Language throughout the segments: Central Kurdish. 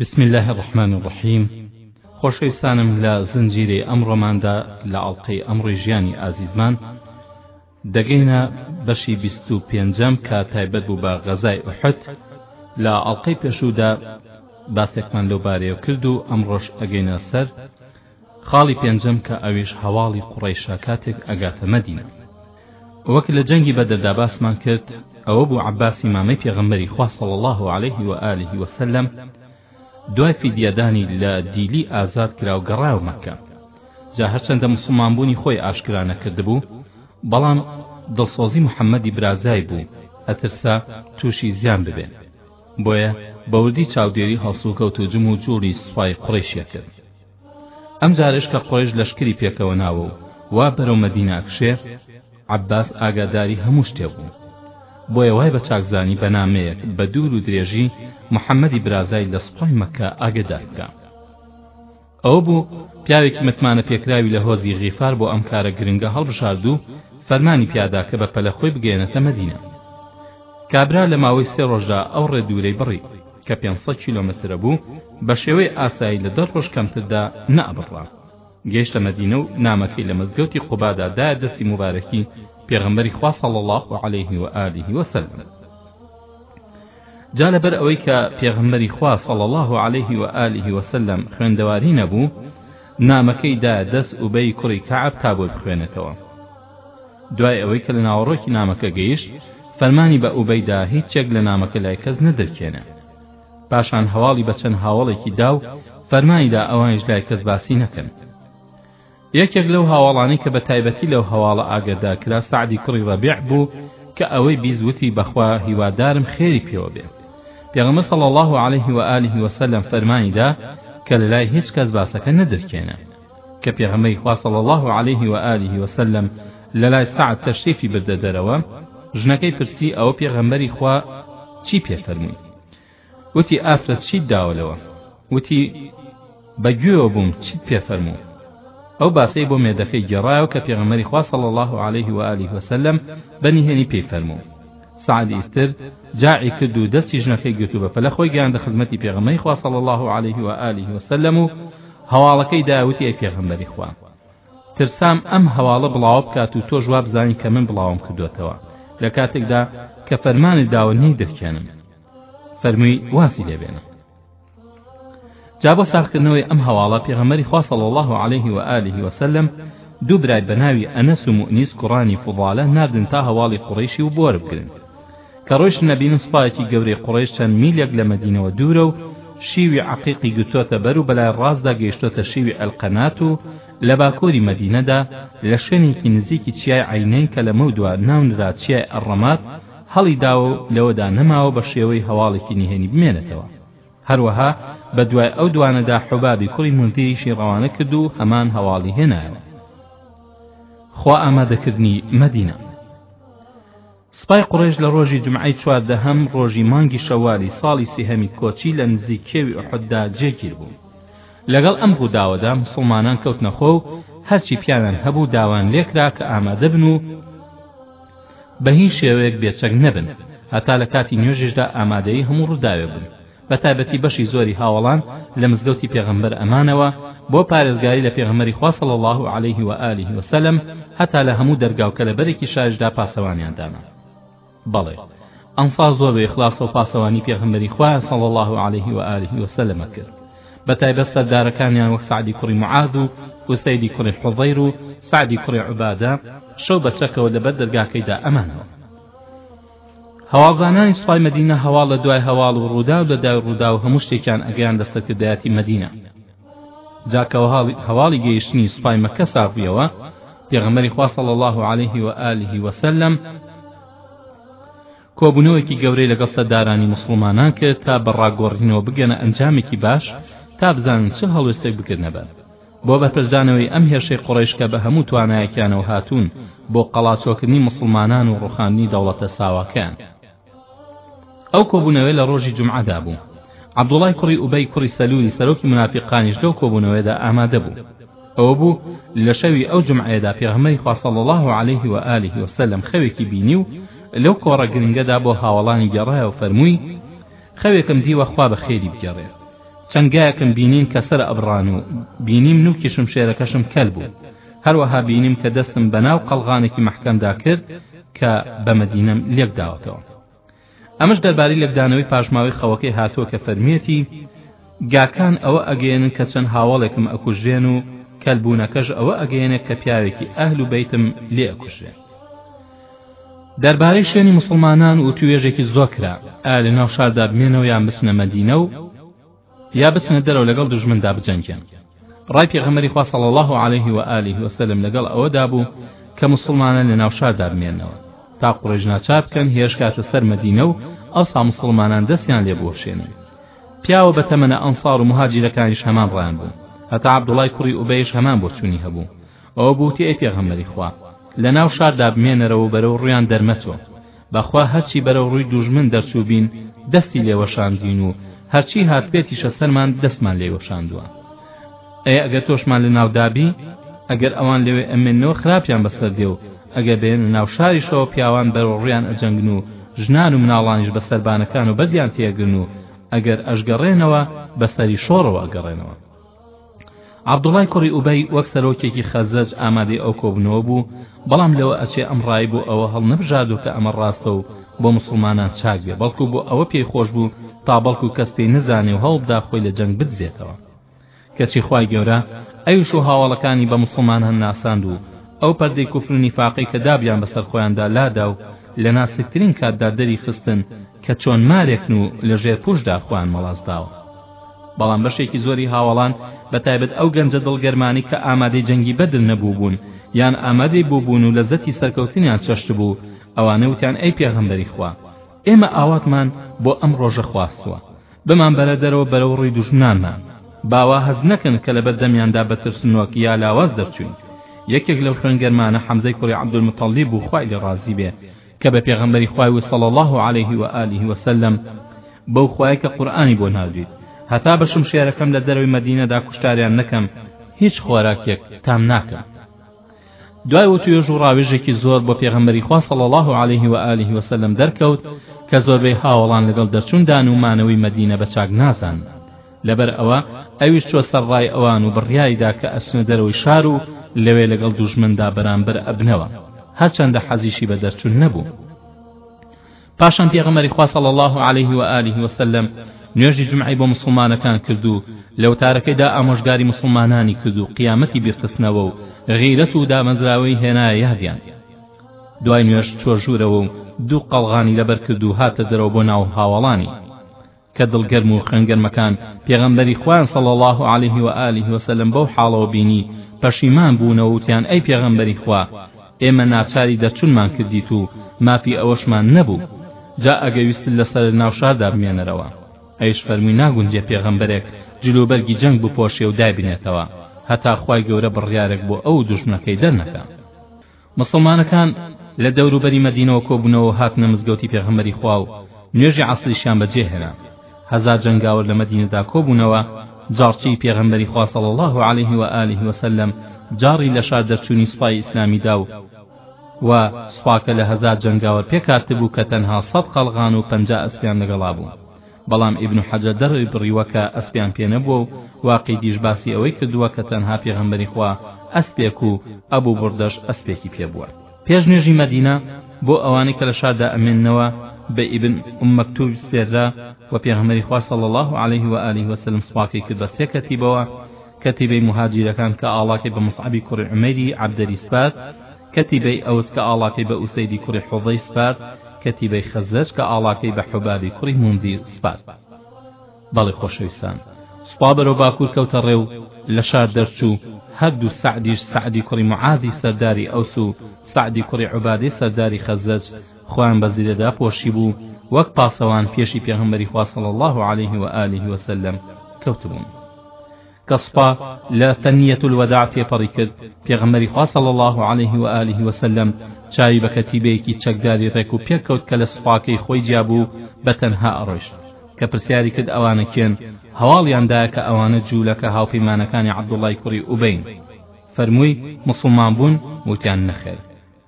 بسم اللە الرحمن الرحیم خۆشەویستانم لە زنجیرەی ئەمڕۆماندا لە ئەڵلقەی ئەمڕۆی ژیانی ئازیزمان دەگەینە بەشی بیست و پێنجەم کە تایبەت بوو بە غەزای ئوحد لە ئەڵلقەی پێشوودا باسێکمان لەو بارەیە کرد و ئەمڕۆش ئەگەینە سەر خاڵی پێنجەم کە ئەویش هەواڵی قوڕەیشە کاتێک ئەگاتە مەدینە وەک لە جەنگی بەدردا باسمان کرد ئەوە بوو عەباسی مامەی پێغەمبەری خوا صلی الله علیه و آله و سلم دوای فیدیەدانی لە دیلی ئازاد کرا و گەڕایە مەکە جا هەرچەندە مسلمان بوونی خۆی ئاشکرا نەکردبوو بەڵام دڵسۆزی محەممەدی برازای بوو ئەترسا تووشی زیان ببێ بۆیە بەوردی چاودێری هەڵسوکەوت و جم و جوڵی سوپای قڕیشە کرد ئەمجارەش کە قوڕەیش لەشکری پێکەوە ناوە و وا بەرەو مەدینە ئەکشێ عەباس ئاگاداری هەموو شتێ بوو بۆیە وای بە چاک زانی بە نامەیەک بە دوور و درێژی محەممەدی برازای لە سوپای مەکە ئاگدار بکە ئەوە بوو پیاوێکی متمانە پێکراوی لە هۆزی غیفار بۆ ئەم کارە گرنگە هەڵبژارد و فەرمانی پیادا کە بە پەلە خۆی بگەێنێتە مەدینە کابرا لە ماوەی سێ ڕۆژدا ئەو ڕێ دوورەی بڕی کە پێنج سەد کیلۆمەتر ئەبوو بە شێوەی ئاسایی لە دە ڕۆژ کەمتردا نەئەبڕا گەیشتە مەدینە و نامەکەی لە مزگەوتی قوبادا دایە دەستی موبارەکی پێغەمبەری خوا صلی الله علیه و آله و سلم جا لەبەر ئەوەی کە پێغەمبەری خوا صلی الله علیه و آله و سلم خوێندەواری نەبوو نامەکەی دایە دەست ئوبەی کوڕی کەعب تا بۆی بخوێنێتەوە دوای ئەوەی کە لە ناوەڕۆکی نامەکە گەیشت فەرمانی بە ئوبەی دا هیچ یەک لە نامەکە لای کەس نەدەرکێنێ پاشان هەواڵی بە چەند هاوڵێکی دا و فەرمانی دا ئەوانیش لای کەس باسی نەکەن یەکێک لەو هاواڵانی کە بە تایبەتی لەو هەواڵە ئاگەدا کرا سعدی کوڕی ڕەبیع بوو کە ئەوەی بیزوتی بەخوا هیوادارم خێری پێوە بێ پێغەمە صلی الله عليه و آله وسلم فەرمانی دا کە لەلای هیچ کەس باسەکە نەدرکێنە کە پێغەمبەری خوا صلی اللە علیه و آله و سلم لەلای سەعد تەشریفی بردە دەرەوە ژنەکەی پرسی ئەوە پێغەمبەری خوا چی پێ فەرمووی وتی ئافرەت چیت داوە لەوە وتی بە گوێوە بووم چیت پێ فەرموو ئەو باسەی بۆ مێردەکەی گێڕایەوە کە پێغەمەری خوا صلی الله عليه و آله وسلم بەنیهێنی پێی فەرموو سەعد ئیستر جاعی کرد و دەستی ژنەکەی گرت و بە پەلە خۆی گەیاندە خزمەتی پێغەمبەری خوا صلی اللە علیه و آله و سلم و هەواڵەکەی دا وتی ئەی پێغەمبەری خوا ترسام ئەم هەواڵە بڵاوە بکات و تۆش وابزانی کە من بڵاوم کردوتەوە لە کاتێکدا کە فەرمانت داوە نەی درکێنم فەرمووی واسی لێبێنە جا بۆ ساغکردنەوەی ئەم هەواڵە پێغەمبەری خوا صلی الله علیه و آله و سلم دوو برای بە ناوی ئەنەس و مؤنیس کوڕانی فوضالە ناردن تا هەواڵی قوڕیشی و بۆر بگرن کە ڕۆیشت نەبینن سوپایەکی گەورەی قوڕیش چەند میلێک لە مەدینەوە دوورە و شیوی عقیقی گرتۆتە بەر و بەلای ڕاستدا گەیشتۆتە شیوی ئەلقەنات و لە باکۆری مەدینەدا لە شوێنێکی نزیکی چیای عینەین کە لەمەو دوا ناونرا چیای ئەڕەمات هەڵی داوە و لەوەدا نەماوە بە شێوەی هەواڵێکی نهێنی بمێنێتەوە هەروەها بە دوای ئەو دوانەدا حوبابی کوڕی منزیریشی ڕەوانە کرد و هەمان هەواڵی هێنایەوە خوا ئامادەکردنی مەدینە سپای قڕێژ لە ڕۆژی جمعی چواردەهەم ڕۆژی مانگی شەوالی ساڵی سیهەمی کۆچی لە نزیک کێوی ئوحددا جێگیر بوو لەگەڵ ئەم ڕووداوەدا مسلمانان کەوتنەخۆ و هەرچی پیانان هەبوو داوان لێکرا کە ئامادەبن و بە هیچ شێوەیەک بێچەک نەبن هەتا لە کاتی نوێژیشدا ئامادەی هەموو ڕووداوێک بن بە تایبەتی بەشی زۆری هاوەڵان لە مزگەوتی پێغەمبەر ئەمانەوە بۆ پارێزگاری لە پێغەمبەری خوا صلی الله علیه و آله و سلم هەتا لە هەموو دەرگا و کەلەبەرێکی شاریشدا پاسەوانیان دانا بەڵێ ئەنصار زۆر بە ئیخلاص و پاسەوانی پێغەمبەری خوا صلی الله علیه و آله و سلم کرد بەتایبەت سەردارەکانیان وەک سەعدی کوڕی معاذ و ئوسەیدی کوڕی حوضەیر و سەعدی کوڕی عوبادە شەو بە چەکەوە لەبەر دەرگاکەیدا ئەمانەوە هەواڵدانانی سوپای مەدینە هەواڵ لە دوای هەواڵ و ڕووداو لە داوی ڕووداو هەموو شتێکیان ئەگەیان لە سەرکردایەتی مەدینە جاکەوە هەواڵی گەیشتنی سوپای مەکە ساغ بوویەوە پێغەمبەری خوا صلی الله علیه و آله و سلم کۆبونەوەیەکی گەورەی لەگەڵ سەردارانی موسڵمانان کرد تا بە ڕاگۆڕینەوە بگەنە ئەنجامێکی باش تا بزانن چ هەڵوێستێک بگرنە بەر بۆ بەرپەرچدانەوەی ئەم هێرشەی قوڕەیش کە بە هەموو توانایەکیانەوە هاتوون بۆ قەڵاچۆکردنی موسڵمانان و ڕوخاندنی دەوڵەتە ساواکەیان ئەو کۆبوونەوەی لە ڕۆژی جمعەدا بوو عەبدوڵای کوڕی ئوبەی کوڕی سەلولی سەرۆکی منافقانیش لەو کۆبوونەوەیەدا ئامادە بوو ئەوە بوو لە شەوی ئەو جومعەیەدا پێغەمبەری خوا صلی اللە علیه و آله و سلم خەوێکی بینی و لەو کۆڕە گرنگەدا بۆ هاوەڵانی گێڕایەوە فەرمووی خەوێکم دیوە خوا بە خێری بگێڕێ چەند گایەکم بینین کە سەر ئەبڕان و بینیم نوکی شمشێرەکەشم کەل بوو هەروەها بینیم کە دەستم بەناو قەڵغانێکی مەحکەمدا کرد کە بە مەدینەم لێکداوەتەوە ئەمەش دەربارەی لێکدانەوەی پاشماوەی خەوەکەی هاتووە کە فەرمیەتی گاکان ئەوە ئەگەیەنن کە چەند هاوەڵێکم ئەکوژرێن و کەلبوونەکەش ئەوە ئەگەیەنێت کە پیاوێکی ئەهل و بەیتم لێ ئەکوژرێن دەربارەی شوێنی مسلمانان و توێژێکی زۆکرا ئایا لە ناو شاردا بمێنەوە یان بچنە مەدینە و یا بچنە دەرەوە لەگەڵ دوژمندا بجەنگێن ڕای پێغەمەری خوا صلی الله علیه و آله و سلم لەگەڵ ئەوەدا بوو کە مسلمانان لە ناو شاردا بمێنەوە تا قڕێژ ناچار بکەن هێرش کاتە سەر مەدینە و ئەوسا مسلمانان دەستیان لێ بوەشێنن پیاوە بە تەمەنە ئەنصار و مهاجرەکانیش هەمان ڕایان بوو هەتا عبدوڵای کوڕی ئوبەیش هەمان بۆچوونی هەبوو ئەوە بووتی ئەی پێغەمەری خوا لە ناو شاردا بمێنەرەوە بەرەو ڕویان دەرمەچۆ بەخوا هەرچی بەرەو ڕووی دوژمن دەرچووبین دەستی لێ وەشاندووین و هەرچی هاتبێتیشە سەرمان دەستمان لێی وەشاندووە ئەی ئەگەر تۆشمان لەناو دابی ئەگەر ئەوان لەوێ ئەمێنەوە خراپیان بەسەر دێ و ئەگەر بێنە ناو شاریشەوە پیاوان بەرەو ڕویان ئەجەنگن و ژنان و مناڵانیش بە سەربانەکان و بەردیان تێگرن و ئەگەر ئەشگەڕێنەوە بەسەری شۆڕەوە ئەگەڕێنەوە عەبدوڵای کوڕی ئوبەی وەک سەرۆکێکی خەزرەج ئامادەی ئەو کۆبوونەوە بوو بەڵام لەوە ئەچێ ئەم ڕای بۆ ئەوە هەڵنەبژاردوو کە ئەمە ڕاستە و بۆ موسڵمانان چاک بێ بەڵکو بۆ ئەوە پێی خۆش بوو تا بەڵکو کەس پێی نەزانێ و هەوڵبدا خۆی لە جەنگ بدزێتەوە کەچی خوای گەورە ئەویش و هاوەڵەکانی بە موسڵمانان ناساند و ئەو پەردەی کوفر و نیفاقەی کە دابیان بەسەر خۆیاندا لادا و لە ناسکترین کاتدا دەری خستن کە چۆن مارێکن و لە ژێر پوشدا خۆیان مەڵاس داوە بەڵام بەشێکی زۆری هاوەڵان بە تایبەت ئەو گەنجە دڵگەرمانەی کە ئامادەی جەنگی بەدر نەبووبوون یان ئامادەی بووبوون و لەزەتی سەرکەوتنیان چەشتبوو ئەوانە وتیان ئەی پێغەمبەری خوا ئێمە ئاواتمان بۆ ئەم ڕۆژە خواستووە بمان بەرە دەرەوە بەرەو ڕووی دوژمنانمان باوا هەز نەکەن کە لەبەر دەمیاندا بە ترسنۆک یا لاواز دەرچووین یەکێک لەو خوێنگەرمانە حەمزەی کوڕی عەبدولموتەڵیب بوو خوای لێ ڕازی بێ کە بە پێغەمبەری خوای و صلی اللە علیه و آله و سلم بەو خوایە کە قورئانی بۆ ناردوویت هەتا بە شمشێرەکەم لە دەرەوەی مەدینەدا کوشتاریان نەکەم هیچ خۆراکێک تام ناکەم دوای وتوێژ و ڕاوێژێکی زۆر بۆ پێغەمبەری خوا صلی الله علیه و آله و سلم دەرکەوت کە زۆربەی هاوەڵان لەگەڵ دەرچووندان و مانەوەی مەدینە بە چاک نازان لەبەر ئەوە ئەویش چوە سەر ڕای ئەوان و بڕیایدا کە ئەچنە دەرەوەی شار و لەوێ لەگەڵ دوژمندا بەرامبەر ئەبنەوە هەرچەندە حەزیشی بە دەرچون نەبوو پاشان پێغەمەری خوا صلی الله علیه و آله و سلم نوێژی جمعی بۆ مسلمانەکان کرد و لە وتارەکەیدا ئامۆژگاری مسلمانانی کرد و قیامەتی بیرخستنەوە و غیرەت و دامەزراوەی هێنایە یادیان دوای نوێژ چوە ژوورەوە و دوو قەڵغانی لەبەر کرد و هاتە دەرەوە بۆ ناو هاوەڵانی کە دڵ گەرم و خوێن گەرمەکان پێغەمبەری خوایان صلی اللە علیه و آله و سلم بەو حاڵەوە بینی پەشیمان بوونەوە وتیان ئەی پێغەمبەری خوا ئێمە ناچاری دەرچونمان کردیت و مافی ئەوەشمان نەبوو جا ئەگە ویستت لەسەر ناو شاردا بمێنەرەوە ئەیش فەرمووی ناگونجێ پێغەمبەرێک جلوبەرگی جەنگ بپۆشێ و دایبنێتەوە هەتا خوای گەورە بڕیارێک بۆ ئەو دوژمنەکەی دەرنەکا موسڵمانەکان لە دەوروبەری مەدینەوە کۆبوونەوەو هاتنە مزگەوتی پێغەمبەری خوا و نوێژی عەسریشیان بەجێ هێنا هەزار جەنگاوەر لە مەدینەدا کۆبوونەوە جاڕچیی پێغەمبەری خوا صلی اللە علیه و آله و سلم جاڕی لە شار دەرچوونی سوپای ئیسلامیدا و و سوپاکە لە هەزار جەنگاوەر پێکهاتبوو کە تەنها سەد قەڵغان و پەنجا ئەسپیان لەگەڵا بوو بەڵام ئیبن حەجەر دەرئوی بڕیوە کە ئەسپیان پێ نەبووە و واقیدیش باسی ئەوەی کردووە کە تەنها پێغەمبەری خوا ئەسپێک و ئەبوو بوڕدەش ئەسپێکی پێ بووە پێش نوێژی مەدینە بۆ ئەوانەی کە لە شاردا ئەمێننەوە بە ئیبن ئوم مەکتوب سپێررا و پێغەمبەری خوا صلی الله علیه و آله و سلم سوپاکەی کرد بە سێ کەتیبەوە کەتیبەی مهاجیرەکان کە ئاڵاکەی بە مصعبی کوڕی عمەری عبدری سپارد کەتیبەی ئەوس کە ئاڵاکەی بە ئوسەیدی کوڕی حوضەی سپارد، کەتیبەی خەزرەج کە ئاڵاکەی بە حوبابی کوڕی مونذیر سپارد. بەڵی خۆشەویستان، سوپا بەرەو باکوور کەوتە ڕێ و لە شار دەرچوو، هەردوو سەعدیش سەعدی کوڕی معاذی سەرداری ئەوس و سەعدی کوڕی عوبادەی سەرداری خەزرەج خۆیان بە زرێ داپۆشیبوو وەک پاسەوان پێشی پێغەمبەری خوا صلی اللە علیه و آله و سلم کەوتبوون. کە سپا لە سنیە الوداع تێپەڕی کرد پێغەمبەری خوا صلی اللە علیه و آله و سلم چاوی بە کەتیبەیەکی چەکداری ڕێک و پێک کەوت کە لە سوپاکەی خۆی جیا بوو و بە تەنها ئەڕۆیشت کە پرسیاری کرد ئەوانە کێن هەواڵیان دا کە ئەوانە جوولەکە هاوپەیمانەکانی عەبدوڵڵای کوڕی ئوبەین فەرمووی موسڵمان بوون وتیان نەخێر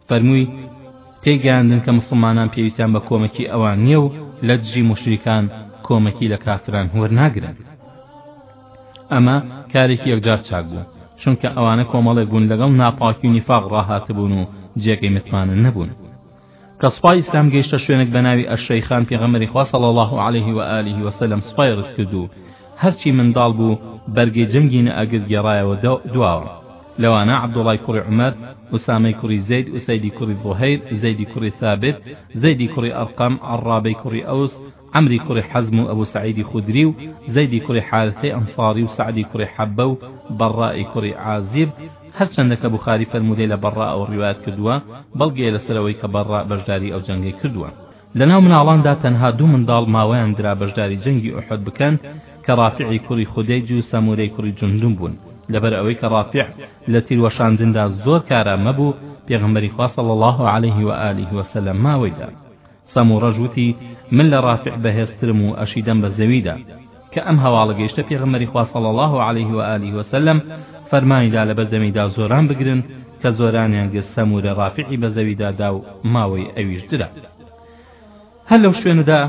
فەرمووی، تێیگەیاندن کە موسڵمانان پێویستیان بە کۆمەکی ئەوان نییە و لە دژی موشریکان کۆمەکی لە کافران وەرناگرن. ئەمە کارێکی یەکجار چاک بوو، چونکە ئەوانە کۆمەڵێک بوون لەگەڵ ناپاکی و نیفاق ڕاهاتبوون و جێگەی متمانە نەبوون. کە سوپای ئیسلام گەیشتە شوێنێک بە ناوی ئەلشەیخان پێغەمبەری خوا صلی الله علیه و آله و سلم سوپای ڕیزکرد و هەرچی منداڵ بوو بەرگەی جەنگی نەئەگرت گێڕایەوە دواوە لەوانە عەبدوڵای کوڕی عومەر ئوسامەی کوڕی زەید ئوسەیدی کوڕی زوهەیر زەیدی کوڕی ثابت زەیدی کوڕی ئەرقەم عەڕابەی کوڕی ئەوس عەمری کوڕی حەزم و ئەبو سەعیدی خودری و زەیدی کوڕی حارثەی ئەنساری و سەعدی کوڕی حەبە و بەڕڕائی کوڕی عازیب هەرچەندە کە بوخاری فەرموودەی لە بەڕڕائەوە ڕیوایەت کردووە بەڵگەیە لەسەر ئەوەی کە بەڕڕا بەشداری ئەو جەنگەی کردووە. لەناو مناڵاندا تەنها دوو منداڵ ماوەیان درا بەشداری جەنگی ئوحود بکەن کە ڕافیعی کوڕی خودەیج و سەمورەی کوڕی جوندوم بوون لەبەر ئەوەی کە ڕافیع لە تیروەشاندندا زۆر کارامە بوو پێغەمبەری خوا صلی الله علیه و آله و سلم ماوەیدا سەموڕەش وتی من لە ڕافیع بەهێزترم و ئەشیدەم بە زەویدا کە ئەم هەواڵە گەیشتە پێغەمبەری خوا صلی اللە علیه و آله و سلم فەرمانی دا لەبەر دەمیدا زۆران بگرن کە زۆرانیان گرت سەمورە ڕافعی بە زەویدا دا و ماوەی ئەویش درا هەر لەو شوێنەدا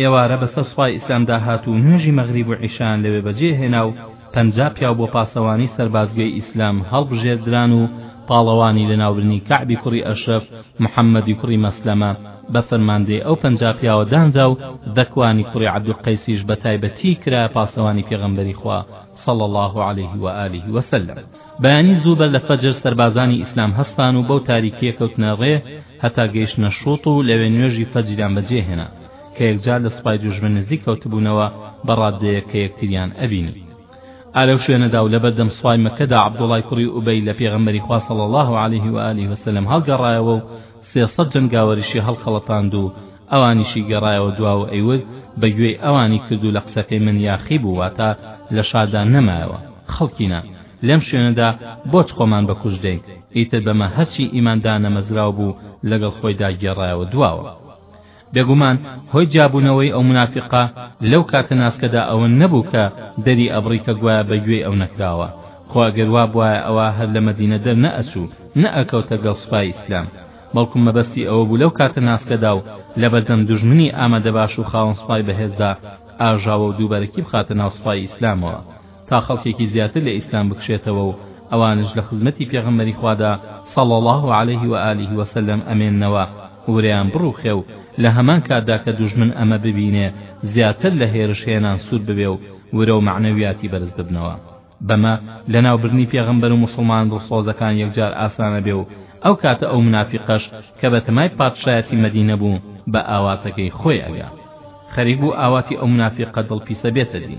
ئێوارە بەسەر سوپای ئیسلامدا هات و نوێژی مەغریب و عیشان لەوێ بەجێ هێنا و پەنجا پیاو بۆ پاسەوانی سەربازگەی ئیسلام هەڵبژێردران و پاڵەوانی لەناوبردنی کەعبی کوڕی ئەشرەف محەممەدی کوڕی مەسلەمە بە فەرماندەی ئەو پەنجا پیاوە دانرا و ذەکوانی کوڕی عەبدولقەیسیش بە تایبەتیی کرایە پاسەوانی پێغەمبەری خوا صلی اللە علیه و آله و سلم. بەیانی زوو بەر لە فەجر سەربازانی ئیسلام هەستان و بەو تاریکییە کەوتنە ڕێ هەتا گەیشتنە شووط و لەوێ نوێژی فەجریان بەجێ هێنا کە یەکجار لە سوپای دوژمن نزیک کەوتبوونەوە بە ڕاددەیەک کە یەکتریان ئەبینی ئا لەو شوێنەدا و لەبەردەم سوپای مەکەدا عەبدوڵای کوڕی ئوبەی لە پێغەمبەری خوا صلی الله علیه و آله و سلم هەڵگەڕایەوە و سێ سەد جەنگاوەریشی هەڵخەڵەتاند و ئەوانیشی گەڕایەوە دواو و ئەیوت بە گوێی ئەوانی کرد و لە قسەکەی من یاخی بوو واتە لە شاردا نەمایەوە خەڵکینە لەم شوێنەدا بۆچ خۆمان بە کوشت دەین ئیتر بەمە هەرچی ئیمان دانەمەزراو بوو لەگەڵ خۆیدا گێڕایەوە دواوە بێگومان هۆی جیابوونەوەی ئەو مونافیقە لەو کاتە ناسکەدا ئەوە نەبوو کە دەری ئەبڕی کە گوایە بە گوێی ئەو نەکراوە خۆ ئەگەر وابوایە ئەوا هەر لە مەدینە دەر نەئەچوو نەئەکەوتە گەڵ سوپای ئیسلام بەڵکو مەبەستی ئەوە بوو لەو کاتە ناسکەدا و لەبەردەم دوژمنی ئامادەباش و خاوەن سوپای بەهێزدا ئاژاوە و دووبەرەکی بخاتە ناو سوپای ئیسلامەوە تا خەڵکێکی زیاتر لە ئیسلام بکشێتەوە و ئەوانش لە خزمەتی پێغەمبەری خوادا صلی اللە علیه و آله و سلم ئەمێننەوە ورەیان بڕوخێ و لە هەمان کاتدا کە دوژمن ئەمە ببینێ زیاتر لە هێرش هێنان سوور ببێ و ورە و مەعنەویاتی بەرز ببنەوە بەمە لەناوبردنی پێغەمبەر و موسڵمان دڵسۆزەکان یەکجار ئاسان ئەبێ و ئەو کاتە ئەو منافیقەش کە بە تەمای پادشایەتی مەدینە بوو بە ئاواتەکەی خۆی ئەگا خەریک بوو ئاواتی ئەو منافیقە دڵپیسە بێتە دی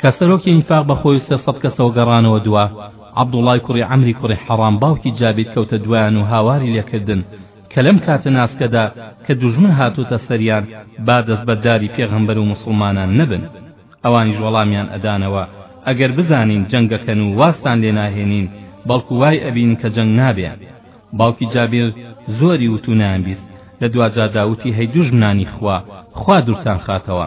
کە سەرۆکی نیفاق بە خۆی و سێ سەد کەسەوە گەڕانەوە دوا عەبدوڵای کوڕی عەمری کوڕی حەڕام باوکی جابیر کەوتە دوایان و هاواری لێکردن کە لەم کاتە ناسکەدا کە دوژمن هاتووتە سەریان با دەستبەرداری پێغەمبەر و موسڵمانان نەبن ئەوانیش وەڵامیان ئەدانەوە ئەگەر بزانین جەنگەکەن و وازتان لێ ناهێنین بەڵکو وای ئەبین کە جەنگ نابێ باوکی جابیر زۆری وتو نایان بیست لە دواجادا وتی هەی دوژمنانی خوا خوا دورتان خاتەوە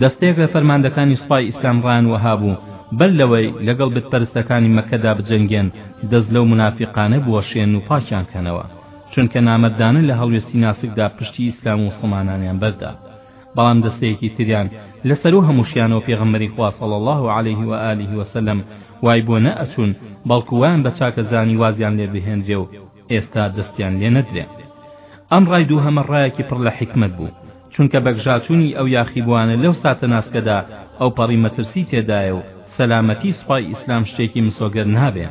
دەستەیەک لە فەرماندەکانی سوپای ئیسلام ڕایان وەها بوو بەر لەوەی لەگەڵ بت پەرستەکانی مەککەدا بجەنگێن دەست لەو مونافیقانە بوەشێن و پاکیان کەنەوە چونکە نامەردانە لە هەڵوێستی ناسکدا پشتی ئیسلام و موسڵمانانیان بەردا بەڵام دەستەیەکی تریان لە سەرو هەمووشیانەوە پێغەمبەری خوا صلی الله علیه و آله وسلم وای بۆ نەئەچوون بەڵکو وایان بە چاکە زانی وازیان لێ بهێنرێ و ئێستا دەستیان لێ نەدرێ. ئەم ڕای دووهەمە ڕایەکی پڕ لە حیکمەت بوو، چونکە بەگژاچوونی ئەو یاخیبووانە لەو ساتە ناسکەدا ئەوپەڕی مەترسی تێدایە و سەلامەتیی سوپای ئیسلام شتێکی مسۆگەر نابێ،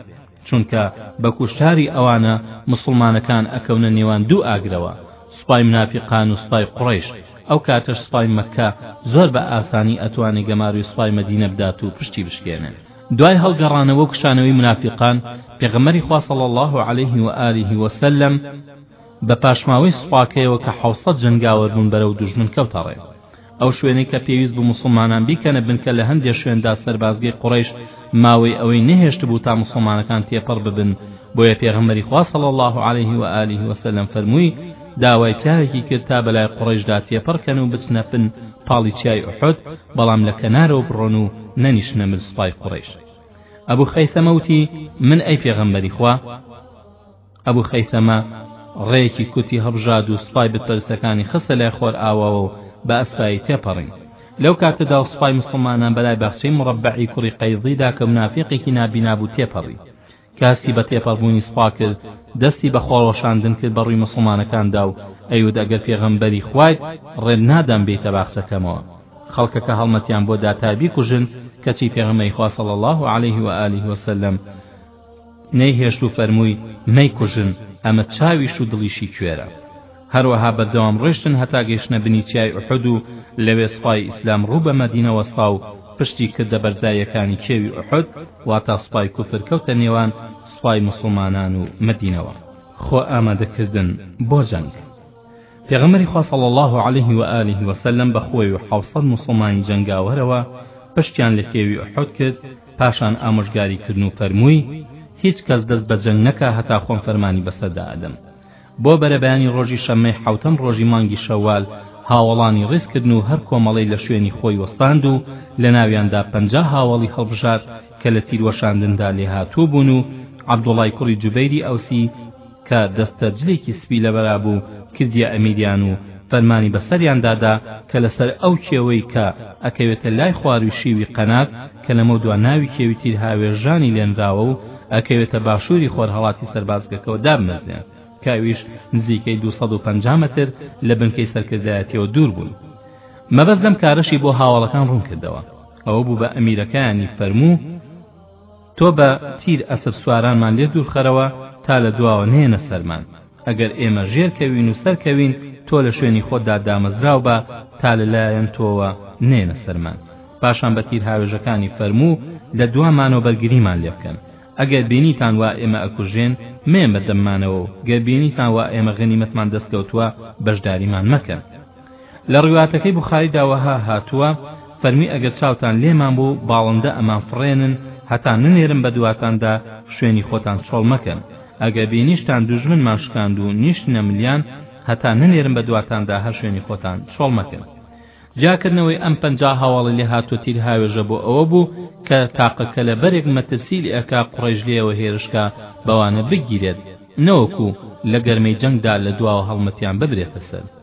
چونکە بە کوشتاری ئەوانە موسڵمانەکان ئەکەونە نێوان دوو ئاگرەوە، سوپای منافیقان و سوپای قوڕەیش، ئەو کاتەش سوپای مەککە زۆر بە ئاسانی ئەتوانێ گەماروی سوپای مەدینە بدات و پشتی بشکێنێ. دوای هەڵگەڕانەوە و کشانەوەی مونافیقان، پێغەمبەری خوا صلی اللە علیه و آله و سلم بە پاشماوەی سوپاکەیەوە کە حەوسەت جەنگاوەر بوون بەرەو دوژمن کەوتە ڕێ. ئەو شوێنەی کە پێویست بوو موسڵمانان بیکەنە بنکە لە هەندێ شوێندا سەربازگەی قوڕەیش ماوەی ئەوەی نەهێشتبوو تا موسڵمانەکان تێپەڕ ببن، بۆیە پێغەمبەری خوا صلی اللە علیه و آله و سلم فەرمووی، داوای پیاوێکی کرد تا بەلای قوڕەیشدا تێپەڕکەن و بچنە بن پاڵی چیای ئوحود بەڵام لە کەنارەوە بڕۆن و نەنیشنە مل سوپای قوڕەیش ئەبو خەیثەمە وتی من ئەی پێغەمبەری خوا ئەبو خەیثەمە ڕێکی کوتی هەڵبژاد و سوپای بتپەرستەکانی خستە لای خۆر ئاواوە و بە ئەسپایی تێپەڕین لەو کاتەدا سوپای مسلمانان بەلای باخچەی مڕەبعی کوڕی قەیزیدا کە منافیقێکی نابینابوو تێپەڕی کاستی بە تێپەڕ بوونی سوپا کرد دەستی بە خۆڕۆشاندن کرد بەڕووی موسڵمانەکاندا و ئەیوت ئەگەر پێغەمبەری خوایت ڕێت نادەم بێیتە باخچەکەمەوە خەڵکەکە هەڵمەتیان بۆ دا تا بیکوژن کەچی پێغەمبەری خوا صلی اللە علیه و آله وسلم نەیهێشت و فەرمووی مەیکوژن ئەمە چاویش و دڵیشی کوێرە هەروەها بەردەوام ڕۆیشتن هەتا گەیشتنە بنی چیای ئوحود و لەوێ سوپای ئیسلام ڕوو بە مەدینە وەستا و پشتی کردە بەرزاییەکانی کێوی ئوحود واتا سوپای کوفر کەوتە نێوان سوپای موسڵمانان و مەدینەوە خۆ ئامادەکردن بۆ جەنگ پێغەمبەری خوا صلی الله علیه و آله و سلم بە خۆی و حەوت سەد موسڵمانی جەنگاوەرەوە پشتیان لە کێوی ئوحود کرد پاشان ئامۆژگاری کردن و فەرمووی هیچ کەس دەست بە جەنگ نەکا هەتا خۆم فەرمانی بەسەردا ئەدەم بۆ بەرەبەیانی ڕۆژی شەممەی حەوتەم ڕۆژی مانگی شەوال هاوەڵانی ڕیزکردن و هەر کۆمەڵەی لە شوێنی خۆی وەستاند و لە ناویاندا پەنجا هاوەڵی هەڵبژارد کە لە تیروەشاندندا لێهاتوو بوون و عەبدوڵای کوڕی جوبەیری ئەوسی کە دەستە جلێکی سپی لەبەرابوو کردیە ئەمیریان و فەرمانی بەسەریاندا دا کە لەسەر ئەو کێوەی کە ئەکەوێتە لای خوارووی شیوی قەنات کە لەمەودوا ناوی کێوی تیرهاوێژانی لێنراوە و ئەکەوێتە باشووری خۆرهەڵاتی سەربازگەکەوە دابمەزرێن کە ئەویش نزیکەی 250 مەتر لە بنکەی سەرکردایەتیەوە دوور بوون مەبەست لەم کارەشی بۆ هاوڵەکان ڕوون کردەوە ئەوە بوو بە ئەمیرەکانی فەرموو تۆ بە تیر ئەسپ سوارانمان لێ دوورخەرەوە تا لە دواوە نێنە سەرمان ئەگەر ئێمە ژێر کەوین و سەر کەوین تۆ لە شوێنی خۆتدا دامەزراو بە تا لە لایەن تۆوە نێنە سەرمان پاشان بە تیر هاوێژەکانی فەرموو لە دوامانەوە بەرگریمان لێ بکەن ئەگەر بینیتان وا ئێمە ئەکوژێن مێن بە دەممانەوە و گەر بینیتان وا ئێمە غەنیمەتمان دەستکەوتووە بەشداریمان مەکەن لە ڕواتەکەی بوخاریدا وەها هاتووە فەرمووی ئەگەر چاوتان لێمان بوو باڵندە ئەمان فڕێنن هەتا نەنێرم بە دواتاندا شوێنی خۆتان چۆڵ مەکەن ئەگەر بینیشتان دوژمنمان شکاند و نیشتینە ملیان هەتا نەنێرم بە دواتاندا هەر شوێنی خۆتان چۆڵ مەکەن جیاکردنەوەی ئەم پەنجا هاواڵی لێ هاتووە تیر هاوێژە بۆ ئەوە بوو کە تاقە کەلەبەرێک مەترسی لێ ئەکا قوڕەیش لێیەوە هێرشکا بەوانە بگیرێت نەوەکو لە گەرمەی جەنگدا لە دواوە هەڵمەتیان ببرێتە سەر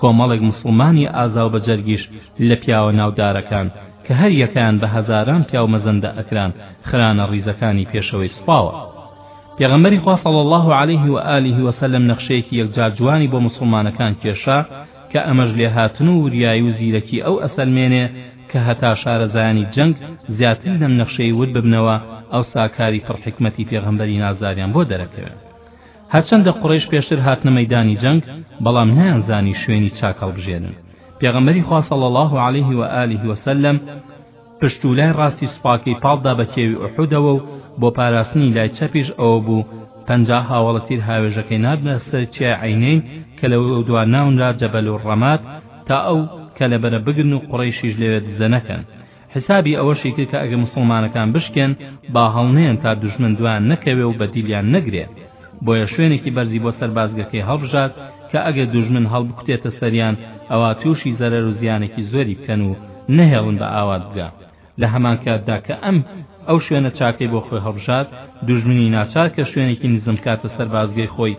کۆمەڵێک موسڵمانی ئازاو بەجەرگیش لە پیاوە ناودارەکان کە هەر یەکەیان بە هەزاران پیاو مەزەندە ئەکران خرانە ڕیزەکانی پێشەوەی سوپاوە پێغەمبەری خوا صلی اللە علیه و آله و سلم نەخشەیەکی یەکجار جوانی بۆ موسڵمانەکان کێشا کە ئەمەش لێهاتن و وریایی و زیرەکی ئەو ئەسەلمێنێ کە هەتا شارەزایانی جەنگ زیاتر لەم نەخشەی ورد ببنەوە ئەوسا کاری پڕ حیکمەتی پێغەمبەری نازداریان بۆ دەرەکەوێ هەرچەندە قوڕەیش پێشتر هاتنە مەیدانی جەنگ بەڵام نەیانزانی شوێنی چاک هەڵبژێرن پێغەمبەری خوا صلی الله علیه و آله و سلم پشت و لای ڕاستی سوپاکەی پاڵدا بە کێوی ئوحودەوە و بۆ پاراستنی لای چەپیش ئەوە بوو پەنجا هاوەڵە تیر هاوێژەکەی ناردنە سەر چیای عینین کە لە دوا ناونرا جەبەل و ڕەمات تا ئەو کەلەبەرە بگرن و قوڕەیشیش لەوێ دزە نەکەن حسابی ئەوەشی کرد کە ئەگەر موسڵمانەکان بشکێن با هەڵنێن تا دوژمن دوایان نەکەوێ و بە دیلیان نەگرێ بۆیە شوێنێکی بەرزی بۆ سەربازگەکەی هەڵبژارد کە ئەگەر دوژمن هەڵبکوتێتە سەریان ئەوا تووشی زەرەر و زیانێکی زۆری بکەن و نەهێڵن بە ئاوات بگا لە هەمان کاتدا کە ئەم ئەو شوێنە چاکەی بۆ خۆی هەڵبژارد دوژمنی ناچار کە شوێنێکی نزم کاتە سەربازگەی خۆی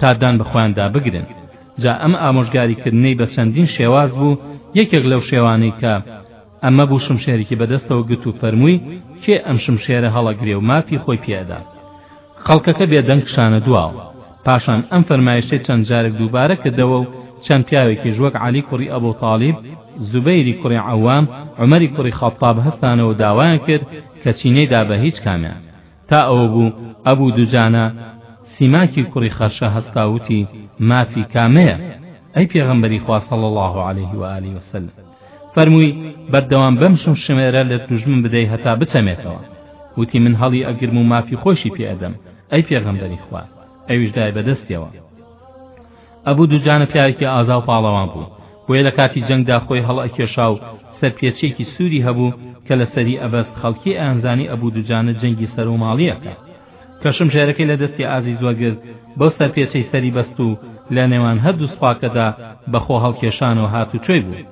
تا دان بە خۆیاندا بگرن جا ئەم ئامۆژگاری کردنەی بە چەندین شێواز بوو یەکێک لەو شێوانەی کە ئەمە بوو شمشێرێکی بەدەستەوە گرت و فەرمووی کێ ئەم شمشێرە هەڵەگرێ و مافی خۆی پێدا خەڵکەکە بێدەنگ کشانە دواوە پاشان ئەم فەرمایشتەی چەند جارێک دووبارە کردەوە و چەند پیاوێکیش وەک عەلی کوڕی ئەبو تاڵیب زوبەیری کوڕی عەوام عومەری کوڕی خەتاب هەستانەوە داوایان کرد کە چینەیدا بە هیچ کامیان تا ئەوە بوو ئەبوو دوجانە سیماکی کوڕی خەرشە هەستا وتی، مافی کامەیە؟ ئەی پێغەمبەری خوا صلی اللە علیه و آله و سلم فەرمووی، بەردەوام بەم شمشمێرە لە دوژمن بدەی هەتا بچەمێتەوە. وتی، من هەڵی ئەگرم و مافی خۆیشی پێ ئەدەم، ئەی پێغەمبەری خوا؟ ئەویش دای بەدەستیەوە. ئەبوو دوجانە پیاوێکی ئازا و پاڵەوان بوو بۆیە لە کاتی جەنگدا خۆی هەڵئەکێشا و سەرپێچیەکی سووری هەبوو کە لە سەری ئەبەست خەڵکی ئەیانزانی ئەبوو دوجانە جەنگی سەر و ماڵی ئەکا کە شمشێرەکەی لە دەستی ئازیز وەرگرت بەو سەرپێچەی سەری بەست و لە نێوان هەردوو سوپاکەدا بە خۆ هەڵکێشانەوە هاتوچۆی بوو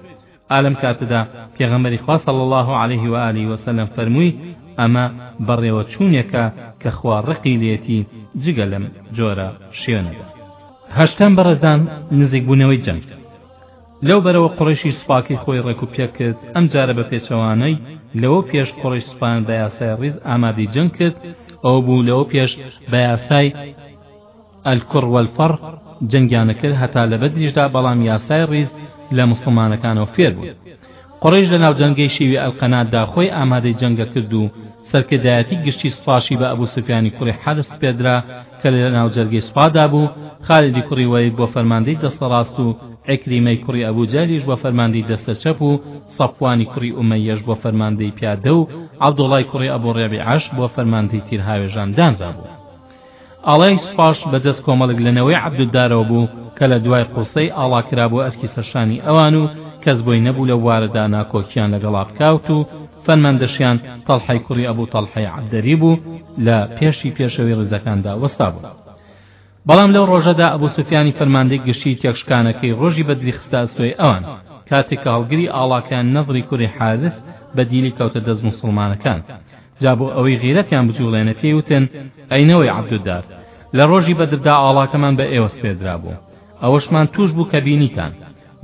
ئا لەم کاتەدا پێغەمبەری خوا صلی اللە علیه و آله و سلم فەرمووی، ئەمە بەڕێوەچوونێکە کە خوا ڕقی لێتی جگە لەم جۆرە شوێنەدا. هەشتەم، بەڕێزان نزیکبوونەوەی جەنگ. لەو بەرەوە قوڕەیشی سوپاکەی خۆی ڕێک و پێک کرد، ئەم جارە بە پێچەوانەی لەوە پێش قوڕەیش سوپایان بە یاسای ڕیز ئامادەی جەنگ کرد، ئەوە بوو لەوە پێش بە یاسای، الکر والفر جەنگیان کرد هەتا لە بەدریشدا بەڵام یاسای ڕیز لە موسڵمانەکانەوە فێر بوون قوڕەیش لە ناو جەنگەی شیوی القناتدا خۆی ئامادەی جەنگە کرد و سەرکردایەتی گشتی سوپاشی بە ئەبو سفیانی کوڕی حەرب سپێدرا کە لە ناو جەرگەی سوپادا بوو خالیدی کوڕی وەلید بۆ فەرماندەی دەستە ڕاست و عکریمەی کوڕی ئەبو جەهلیش بۆ فەرماندەی دەستە چەپ و سەفوانی کوڕی ئومەیەش بۆ فەرماندەی پیادە و عەبدوڵای کوڕی ئەبو ڕێبیعەش بۆ فەرماندەی تیرهاوێژان دانرابوو ئاڵای سوپاش بە دەست کۆمەڵێک لە نەوەی عەبدودارەوە بوو کە لە دوای قوسەی ئاڵا کرا بوو ئەرکی سەرشانی ئەوان و کەس بۆی نەبوو لەو بوارەدا ناکۆکییان لەگەڵا بکاوت و فەرماندەشیان تەڵحەی کوڕی ئەبوو تەڵحەی عەبدەری بوو لە پێشی پێشەوی ڕیزەکاندا وەستا بوو. بەڵام لەو ڕۆژەدا ئەبوو سوفیانی فەرماندەی گشتیی تێکشکانەکەی ڕۆژی بەدری خستە ئەستۆی ئەوان، کاتێک کە هەڵگری ئاڵاکەیان نەضری کوڕی حارث بە دیلی کەوتە دەست موسڵمانەکان. جا بۆ ئەوەی غیرەتیان بجوڵێنێ پێی وتن، ئەی نەوەی عەبدودار، لە ڕۆژی بەدردا ئاڵاکەمان بە ئێوە سپێردرابوو، ئەوەشمان تووش بوو کە بینیتان،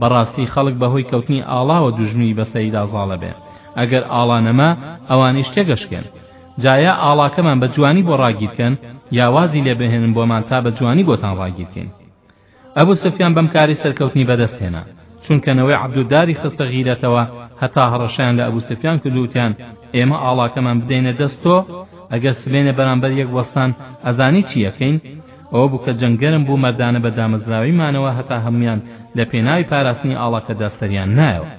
بەڕاستی خەڵک بە هۆی کەوتنی ئاڵاوە دوژمنی بە سەریدا زاڵەبێ، ئەگەر ئاڵا نەما ئەوانیش تێگەشکێن، جا یا ئاڵاکەمان بە جوانی بۆ ڕاگیرکەن، یا وازی لێبهێنن بۆمان تا بە جوانی بۆتان ڕاگیرکەین. ئەبو سفیان بەم کارەی سەرکەوتنی بەدەست هێنا چونکە نەوەی عەبدوداری خستە غیرەتەوە هەتا هەڕەشەیان لە ئەبو سفیان کرد و وتیان ئێمە ئاڵاکەمان بدەینە دەست تۆ ئەگەر سبەینێ بەرامبەر یەک وەستان ئەزانی چی یەکەین ئەوە بوو کە جەنگ گەرم بوو مەردانە بە دامەزراوەی مانەوە هەتا هەمویان لە پێناوی پاراستنی ئاڵاکەدا سەریان نایەوە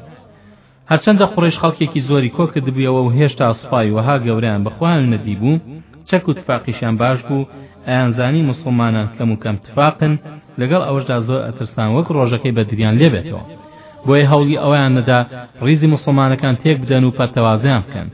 هەرچەندە قوڕەیش خەڵکێکی زۆری کۆ کردبوویەوە و هێشتا سوپای وەها گەورەیان بە خۆیان نەدیبوو، چەک و تفاقیشیان باش بوو، ئەیانزانی موسڵمانان کەم و کەم تفاقن، لەگەڵ ئەوەشدا زۆر ئەترسان وەک ڕۆژەکەی بەدریان لێ بێتەوە. بۆیە هەوڵی ئەوەیان نەدا ڕیزی موسڵمانەکان تێک بدەن و پەرتەوازەیان بکەن.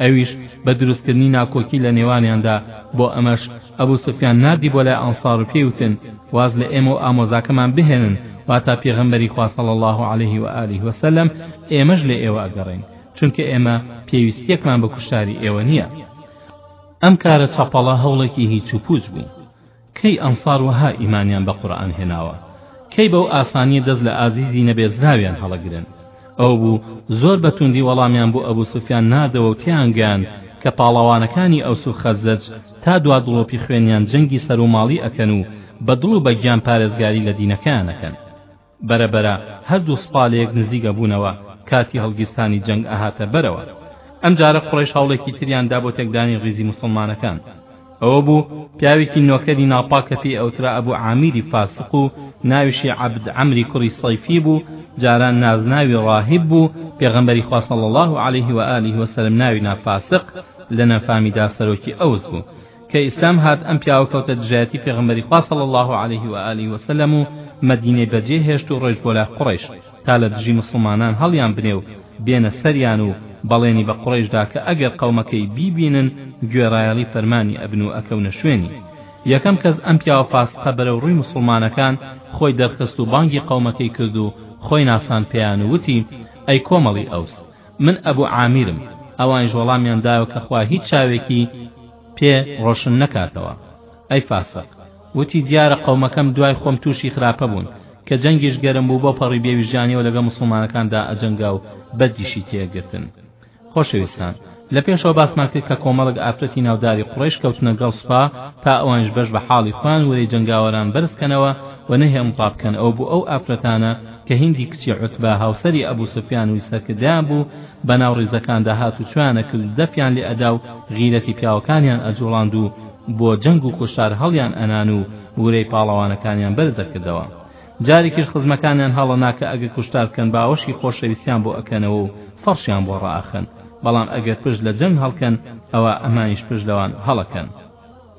ئەویش بە دروستکردنی ناکۆکی لە نێوانیاندا، بۆ ئەمەش ئەبو سفیان ناردی بۆ لای ئەنسار و پێی وتن، واز لە ئێمە و ئامۆزاکەمان بهێنن، واتە پێغەمبەری خوا صلی اللە علیه و آله و سلم، ئێمەش لە ئێوە ئەگەڕێین، چونکە ئێمە پێویستیەکمان بە کوشتاری ئێوە نیە. ئەم کارە چەپەڵە هەوڵێکی هیچ و پوچ بوو. کەی ئەنسار وەها ئیمانیان بە قورئان هێناوە کەی بەو ئاسانیە دەست لە ئازیزی نەبێزراویان هەڵەگرن ئەوەبوو زۆر بە توندی وەڵامیان بۆ ئەبو سوفیان ناردەوە و تێیان گەیاند کە پاڵەوانەکانی ئەوس و خەزرەج تا دوا دڵۆپی خوێنیان جەنگی سەروماڵی ئەکەن و بە دڵ و بە گیان پارێزگاری لە دینەکەیان ئەکەن بەرە بەرە هەردوو سوپا لەیەک نزیک ئەبوونەوە کاتی هەڵگیرسانی جەنگ ئەهاتە بەرەوە ئەمجارە قوڕەیش هەوڵێکی تریان دا بۆ تێکدانی ڕیزی موسڵمانەکان ئەوە بوو پیاوێکی نۆکەری ناپاک کە پێی ئەوترا ئەبو عامیری فاسق و ناویشی عەبد عەمری کوڕی سەیفی بوو جاران نازناوی ڕاهیب بوو پێغەمبەری خوا صلی الله علیه و آله و سلم ناوی نا فاسق لە نەفامیدا سەرۆکی ئەوس بوو کە ئیسلام هات ئەم پیاوە کەوتە دژایەتی پێغەمبەری خوا صلی اللە علیه و آله و سلم و مەدینەی بەجێ هێشت و ڕۆیشت بۆ لای قوڕەیش تا لە دژی موسڵمانان هەڵیان بنێ و بێنە سەریان و بەڵێنی بە قوڕەیش دا کە ئەگەر قەومەکەی بیبینن گوێڕایەڵی فەرمانی ئەبن و ئەکەونە شوێنی یەکەم کەس ئەم پیاوە فاسقە بەرەو ڕووی موسڵمانەکان خۆی دەرخست و بانگی قەومەکەی کرد و خۆی ناسان پێیان و وتی ئەی کۆمەڵی ئەوس من ئەبو عامیرم ئەوانیش وەڵامیان دایەوە کە خوا هیچ چاوێکی پێ ڕۆشن نەکاتەوە ئەی فاسق وتی دیارە قەومەکەم دوای خۆم تووشی خراپە بوون کە جەنگیش گەرم بوو بۆ پەڕی بێویژانیەوە لەگە مسلمانەکاندا ئەجەنگا و بەدیشی تێگرتن خۆشەویستان لە پێشەوە باسمان کرد کە کۆمەڵک ئافرەتی ناوداری قڕیش کەوتنە گەڵ سوپا تا ئەوانش بەش بە حاڵی خۆیان ورەی جەنگاوەران بەرزکەنەوە و نەهێڵن ڕابکەن ئەو بۆ ئەو ئافرەتانە کە هیندی کچی عوتبە هاوسەری ئەبو سوفیان و سەرکردەیان بوو بەناو ڕیزەکان دەهات و چۆیانە کرد و دەفیان لێ ئەدا و غیرەتی پیاوەکانیان ئەجوڵاند و بۆ جەنگ و کوشتار هەڵیان ئەنان و ورەی پاڵەوانەکانیان بەرز ئەکردەوە جارێکیش خزمەکانیان هەڵەنا کە ئەگەر کوشتار بکەن باوەشی خۆشەویستیان بۆ ئەکەنەوە و فەڕشیان بۆ ڕائەخەن بەڵام ئەگەر پشت لە جەنگ هەڵکەن ئەوا ئەمانیش پشت لەوان هەڵەکەن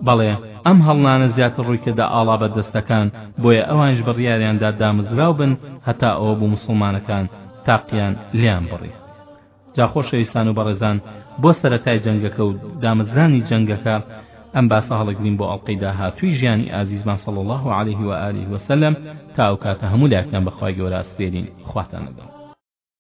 بەڵێ ئەم هەڵنانە زیاتر ڕووی کردە ئاڵا بەردەستەکان بۆیە ئەوانیش بڕیاریان دا دامەزراو بن هەتا ئەوە بوو موسڵمانەکان تاقیان لێیان بڕی جا خۆشەویستان و بەڕێزان بۆ سەرەتای جەنگەکە و دامەزرانی جەنگەکە ئەم باسە هەڵەگرین بۆ ئەڵلقەی داهاتووی ژیانی ئازیزمان صلی الله علیه و آله وسلم تا ئەو کاتە هەموو لایەکتان بەخوای گەورە ئەسپێرین خواتان لەگەڵ